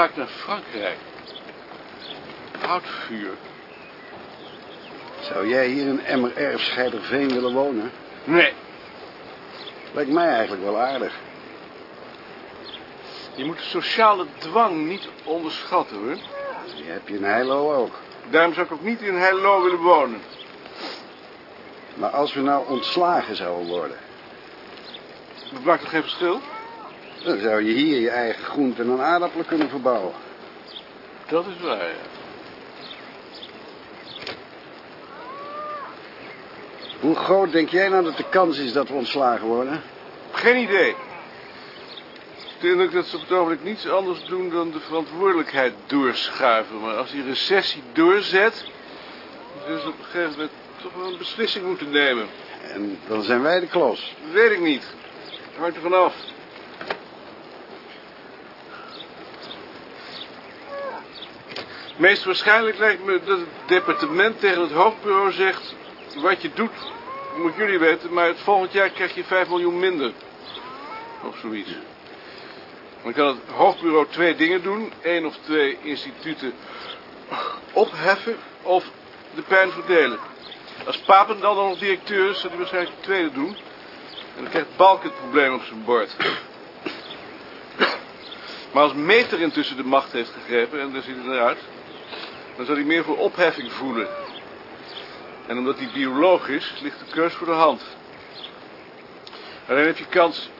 Ruikt naar Frankrijk. Houtvuur. Zou jij hier in Emmer Erfscheiderveen willen wonen? Nee, Lijkt mij eigenlijk wel aardig. je moet de sociale dwang niet onderschatten, hoor. Die heb je in Heilo ook. Daarom zou ik ook niet in Heilo willen wonen. Maar als we nou ontslagen zouden worden... Dat maakt toch geen verschil? Dan zou je hier je eigen groenten en aardappelen kunnen verbouwen. Dat is waar, ja. Hoe groot denk jij nou dat de kans is dat we ontslagen worden? Geen idee. Ik de indruk dat ze op het ogenblik niets anders doen dan de verantwoordelijkheid doorschuiven. Maar als die recessie doorzet, zullen ze op een gegeven moment toch wel een beslissing moeten nemen. En dan zijn wij de klos. Dat weet ik niet. Dat hangt er vanaf. Meest waarschijnlijk lijkt me dat het departement tegen het hoofdbureau zegt... wat je doet, moet jullie weten, maar het volgend jaar krijg je 5 miljoen minder. Of zoiets. Dan kan het hoofdbureau twee dingen doen. Eén of twee instituten opheffen of de pijn verdelen. Als Papen dan nog directeur is, zal hij waarschijnlijk het tweede doen. En dan krijgt Balk het probleem op zijn bord. Maar als Meter intussen de macht heeft gegrepen, en daar ziet het eruit... dan zal hij meer voor opheffing voelen. En omdat hij bioloog is, ligt de keus voor de hand. Alleen heb je kans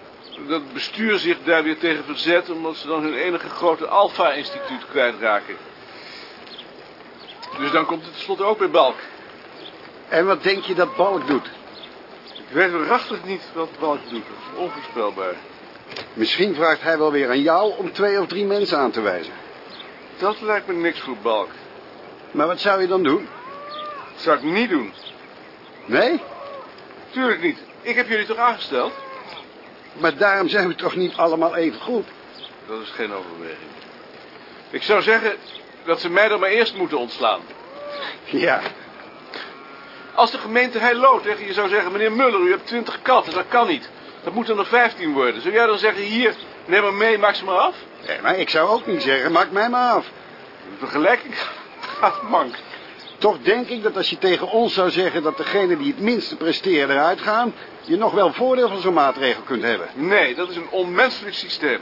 dat het bestuur zich daar weer tegen verzet... omdat ze dan hun enige grote Alpha-instituut kwijtraken. Dus dan komt het tenslotte ook bij Balk. En wat denk je dat Balk doet? Ik weet waarachtig niet wat Balk doet. Dat is onvoorspelbaar. Misschien vraagt hij wel weer aan jou om twee of drie mensen aan te wijzen. Dat lijkt me niks voor Balk. Maar wat zou je dan doen? Dat zou ik niet doen. Nee? Tuurlijk niet. Ik heb jullie toch aangesteld? Maar daarom zijn we toch niet allemaal even goed? Dat is geen overweging. Ik zou zeggen dat ze mij dan maar eerst moeten ontslaan. Ja, Als de gemeente Heilo tegen je zou zeggen... meneer Muller, u hebt twintig katten, dat kan niet. Dat moeten er vijftien worden. Zou jij dan zeggen, hier, neem maar mee, maak ze maar af? nee, maar ik zou ook niet zeggen, maak mij maar af. De vergelijking gaat mank. Toch denk ik dat als je tegen ons zou zeggen dat degene die het minste presteren eruit gaan... je nog wel voordeel van zo'n maatregel kunt hebben. Nee, dat is een onmenselijk systeem.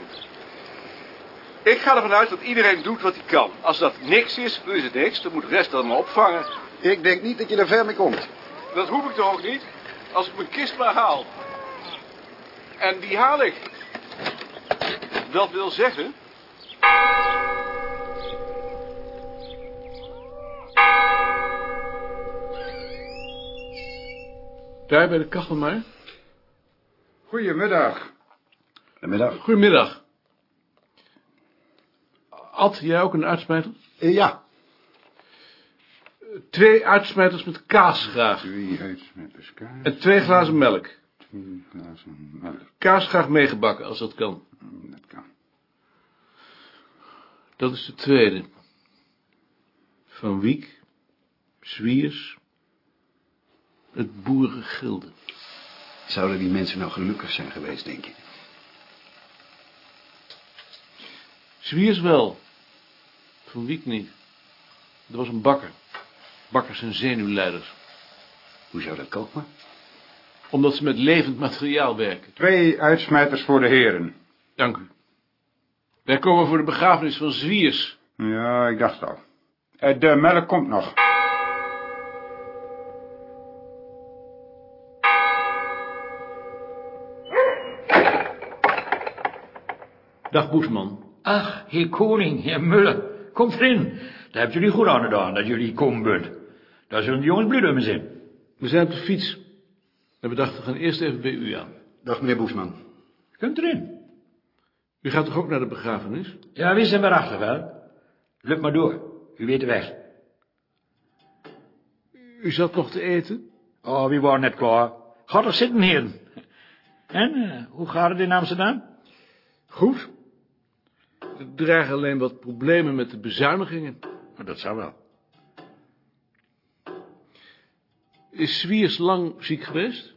Ik ga ervan uit dat iedereen doet wat hij kan. Als dat niks is, dan is het niks. Dan moet de rest dan maar opvangen. Ik denk niet dat je er ver mee komt. Dat hoef ik toch ook niet? Als ik mijn kist maar haal. En die haal ik. Dat wil zeggen... Daar bij de kachel maar. Goedemiddag. Goedemiddag. Goedemiddag. Ad, jij ook een uitsmijter? Eh, ja. Twee uitsmijters met kaas graag. Twee uitsmetters kaas. En twee glazen melk. Twee glazen melk. Kaas graag meegebakken, als dat kan. Dat kan. Dat is de tweede. Van Wiek, Zwiers, het boerengilde. Zouden die mensen nou gelukkig zijn geweest, denk je? Zwiers wel. Van Wiek niet. Er was een bakker. Bakkers en zenuwleiders. Hoe zou dat komen? Omdat ze met levend materiaal werken. Twee uitsmijters voor de heren. Dank u. Wij komen voor de begrafenis van Zwiers. Ja, ik dacht al. Eh, De melk komt nog. Dag Boesman. Ach, heer Koning, heer Muller, kom erin. Daar hebt jullie goed aan gedaan dat jullie komen bent. Daar zullen de jongens mee zijn. We zijn op de fiets. En we dachten, we gaan eerst even bij u aan. Dag, meneer Boesman. Komt erin. U gaat toch ook naar de begrafenis? Ja, we zijn waarachter wel. Loop maar door, u weet de weg. U zat nog te eten? Oh, wie waren net klaar. Gaat er zitten, heren. En, eh, hoe gaat het in Amsterdam? Goed. Er dreigen alleen wat problemen met de bezuinigingen. Oh, dat zou wel. Is Zwiers lang ziek geweest?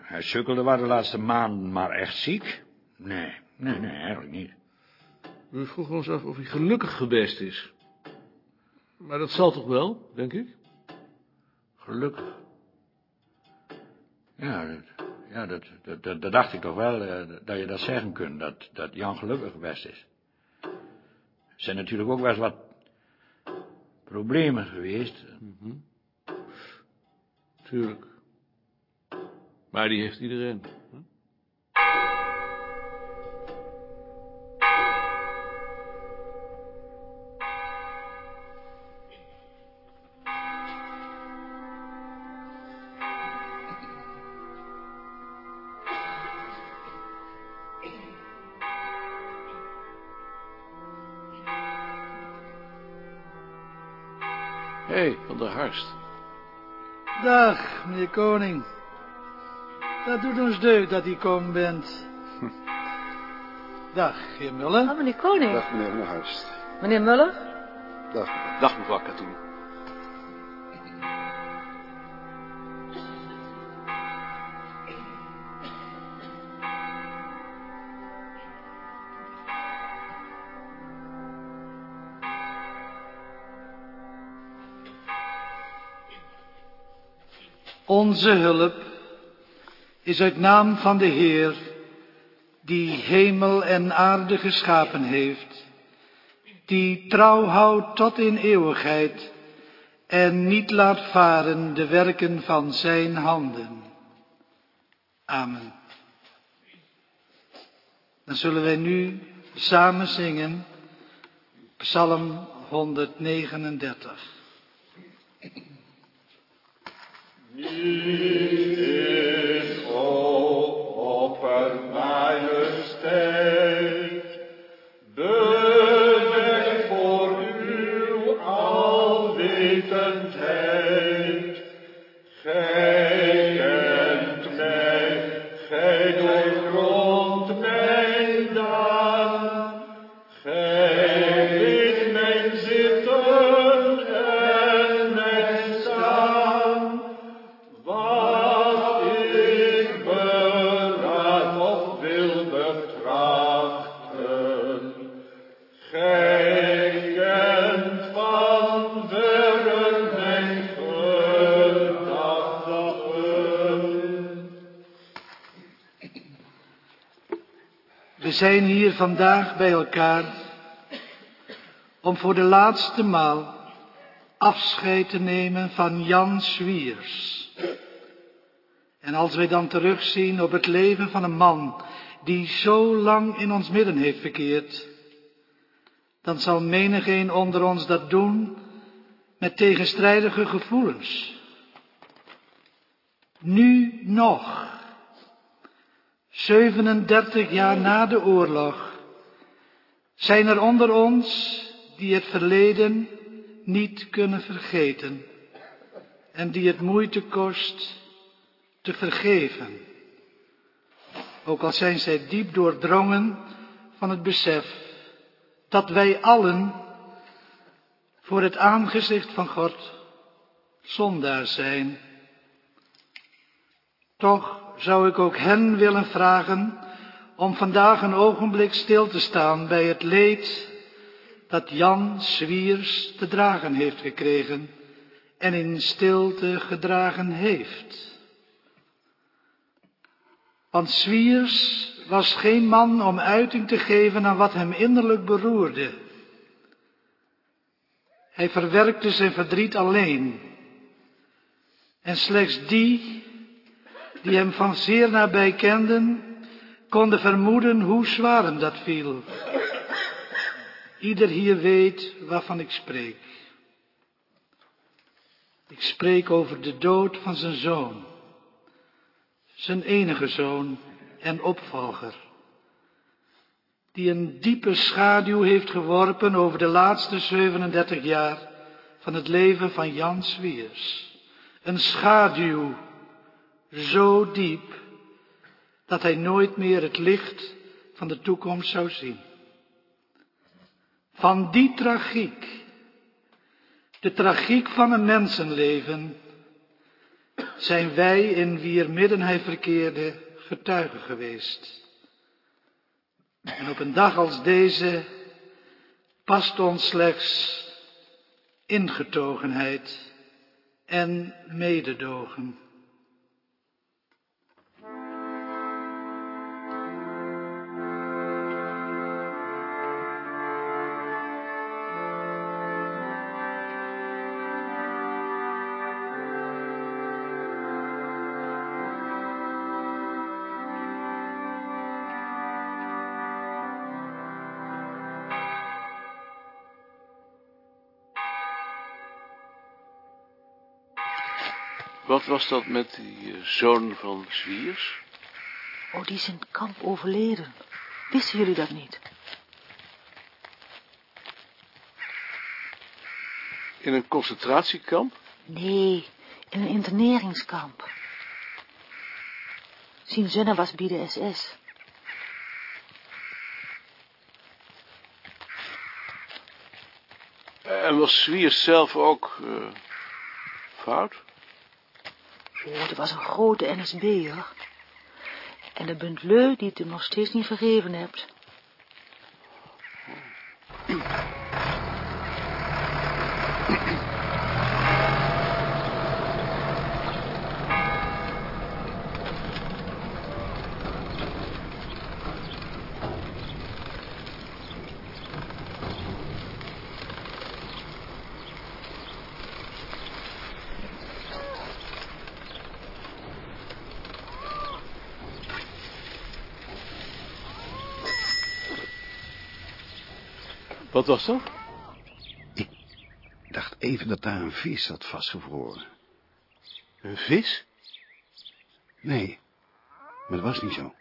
Hij sukkelde waar de laatste maanden maar echt ziek. Nee, nee, nee, eigenlijk niet. We vroegen ons af of hij gelukkig geweest is. Maar dat zal toch wel, denk ik? Gelukkig. Ja, dat, ja dat, dat, dacht ik toch wel, eh, dat je dat zeggen kunt, dat, dat Jan gelukkig geweest is. Er zijn natuurlijk ook wel eens wat problemen geweest. Tuurlijk. Maar die heeft iedereen. Van der Harst. Dag, meneer Koning. Dat doet ons deugd dat u komen bent. Dag, heer Muller. Oh, meneer Koning. Dag, meneer Van der Huist. Meneer Muller? Dag. Dag, mevrouw Katoen. Onze hulp is uit naam van de Heer, die hemel en aarde geschapen heeft, die trouw houdt tot in eeuwigheid en niet laat varen de werken van zijn handen. Amen. Dan zullen wij nu samen zingen Psalm 139. Amen. Zijn hier vandaag bij elkaar om voor de laatste maal afscheid te nemen van Jan Swiers. En als wij dan terugzien op het leven van een man die zo lang in ons midden heeft verkeerd, dan zal menigeen onder ons dat doen met tegenstrijdige gevoelens. Nu nog, 37 jaar na de oorlog, zijn er onder ons die het verleden niet kunnen vergeten en die het moeite kost te vergeven. Ook al zijn zij diep doordrongen van het besef dat wij allen voor het aangezicht van God zondaar zijn. Toch zou ik ook hen willen vragen om vandaag een ogenblik stil te staan bij het leed dat Jan Swiers te dragen heeft gekregen en in stilte gedragen heeft. Want Swiers was geen man om uiting te geven aan wat hem innerlijk beroerde. Hij verwerkte zijn verdriet alleen. En slechts die die hem van zeer nabij kenden, konden vermoeden hoe zwaar hem dat viel. Ieder hier weet waarvan ik spreek. Ik spreek over de dood van zijn zoon, zijn enige zoon en opvolger, die een diepe schaduw heeft geworpen over de laatste 37 jaar van het leven van Jan Swiers. Een schaduw zo diep dat hij nooit meer het licht van de toekomst zou zien. Van die tragiek, de tragiek van een mensenleven, zijn wij in wier midden hij verkeerde getuigen geweest. En op een dag als deze past ons slechts ingetogenheid en mededogen. Wat was dat met die eh, zoon van Zwiers? Oh, die is in het kamp overleden. Wisten jullie dat niet? In een concentratiekamp? Nee, in een interneringskamp. Zijn zonne was bij de SS. En was Zwiers zelf ook eh, fout? Dat was een grote NSB'er. En dat bent leu die het nog steeds niet vergeven hebt. Wat was dat? Ik dacht even dat daar een vis zat vastgevroren. Een vis? Nee, maar dat was niet zo.